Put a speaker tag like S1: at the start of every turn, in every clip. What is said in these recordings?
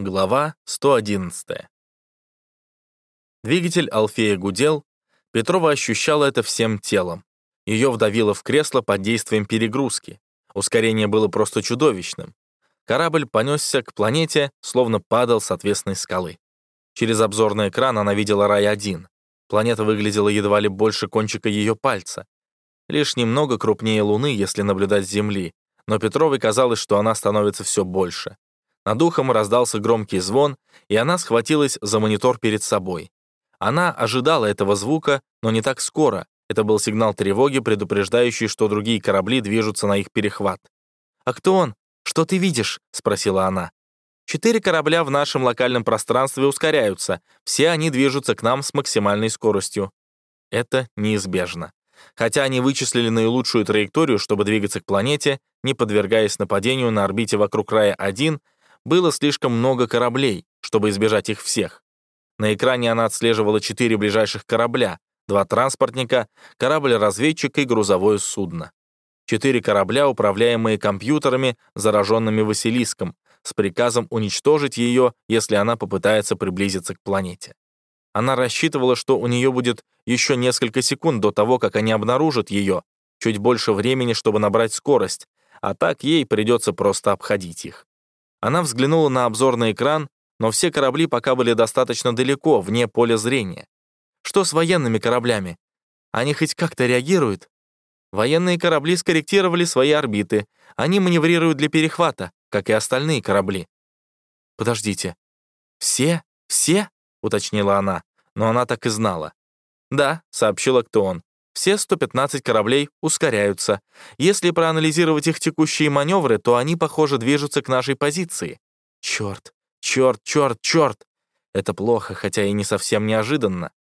S1: Глава 111. Двигатель Алфея гудел, Петрова ощущала это всем телом. Ее вдавило в кресло под действием перегрузки. Ускорение было просто чудовищным. Корабль понесся к планете, словно падал с отвесной скалы. Через обзорный экран она видела Рай-1. Планета выглядела едва ли больше кончика ее пальца. Лишь немного крупнее Луны, если наблюдать с Земли, но Петровой казалось, что она становится все больше. Над ухом раздался громкий звон, и она схватилась за монитор перед собой. Она ожидала этого звука, но не так скоро. Это был сигнал тревоги, предупреждающий, что другие корабли движутся на их перехват. «А кто он? Что ты видишь?» — спросила она. «Четыре корабля в нашем локальном пространстве ускоряются. Все они движутся к нам с максимальной скоростью». Это неизбежно. Хотя они вычислили наилучшую траекторию, чтобы двигаться к планете, не подвергаясь нападению на орбите вокруг Рая-1, было слишком много кораблей, чтобы избежать их всех. На экране она отслеживала четыре ближайших корабля, два транспортника, корабль-разведчик и грузовое судно. Четыре корабля, управляемые компьютерами, зараженными Василиском, с приказом уничтожить ее, если она попытается приблизиться к планете. Она рассчитывала, что у нее будет еще несколько секунд до того, как они обнаружат ее, чуть больше времени, чтобы набрать скорость, а так ей придется просто обходить их. Она взглянула на обзорный экран, но все корабли пока были достаточно далеко, вне поля зрения. Что с военными кораблями? Они хоть как-то реагируют? Военные корабли скорректировали свои орбиты. Они маневрируют для перехвата, как и остальные корабли. Подождите. Все? Все? Уточнила она, но она так и знала. Да, сообщила кто он. Все 115 кораблей ускоряются. Если проанализировать их текущие маневры, то они, похоже, движутся к нашей позиции. Черт, черт, черт, черт. Это плохо, хотя и не совсем неожиданно.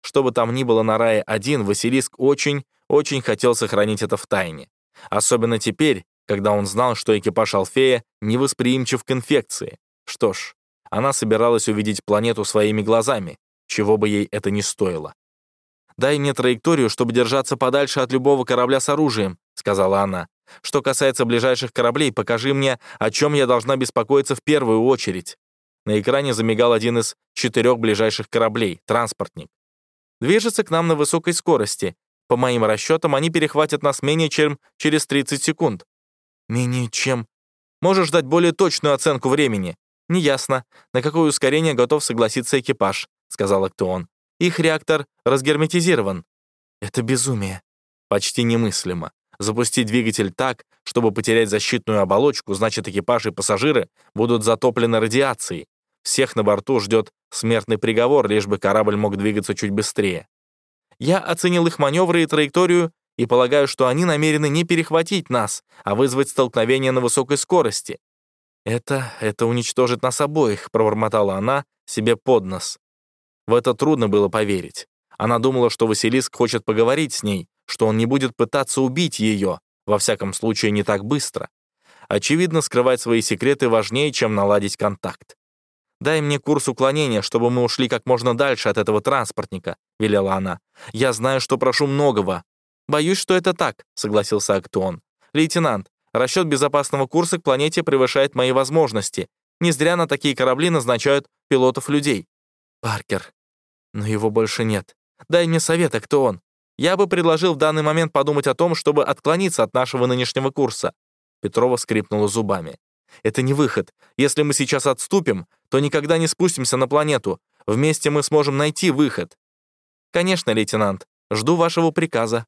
S1: Что бы там ни было на Рае-1, Василиск очень, очень хотел сохранить это в тайне. Особенно теперь, когда он знал, что экипаж Алфея невосприимчив к инфекции. Что ж, она собиралась увидеть планету своими глазами, чего бы ей это ни стоило. «Дай мне траекторию, чтобы держаться подальше от любого корабля с оружием», — сказала она. «Что касается ближайших кораблей, покажи мне, о чем я должна беспокоиться в первую очередь». На экране замигал один из четырех ближайших кораблей — транспортник. «Движется к нам на высокой скорости. По моим расчетам, они перехватят нас менее чем через 30 секунд». «Менее чем...» «Можешь дать более точную оценку времени?» «Неясно, на какое ускорение готов согласиться экипаж», — сказал Актеон. Их реактор разгерметизирован. Это безумие. Почти немыслимо. Запустить двигатель так, чтобы потерять защитную оболочку, значит, экипаж и пассажиры будут затоплены радиацией. Всех на борту ждет смертный приговор, лишь бы корабль мог двигаться чуть быстрее. Я оценил их маневры и траекторию и полагаю, что они намерены не перехватить нас, а вызвать столкновение на высокой скорости. «Это... это уничтожит нас обоих», — пробормотала она себе под нос. В это трудно было поверить. Она думала, что Василиск хочет поговорить с ней, что он не будет пытаться убить ее, во всяком случае не так быстро. Очевидно, скрывать свои секреты важнее, чем наладить контакт. «Дай мне курс уклонения, чтобы мы ушли как можно дальше от этого транспортника», — велела она. «Я знаю, что прошу многого». «Боюсь, что это так», — согласился Актон. «Лейтенант, расчет безопасного курса к планете превышает мои возможности. Не зря на такие корабли назначают пилотов-людей». «Паркер, но его больше нет. Дай мне совета, кто он. Я бы предложил в данный момент подумать о том, чтобы отклониться от нашего нынешнего курса». Петрова скрипнула зубами. «Это не выход. Если мы сейчас отступим, то никогда не спустимся на планету. Вместе мы сможем найти выход». «Конечно, лейтенант. Жду вашего приказа».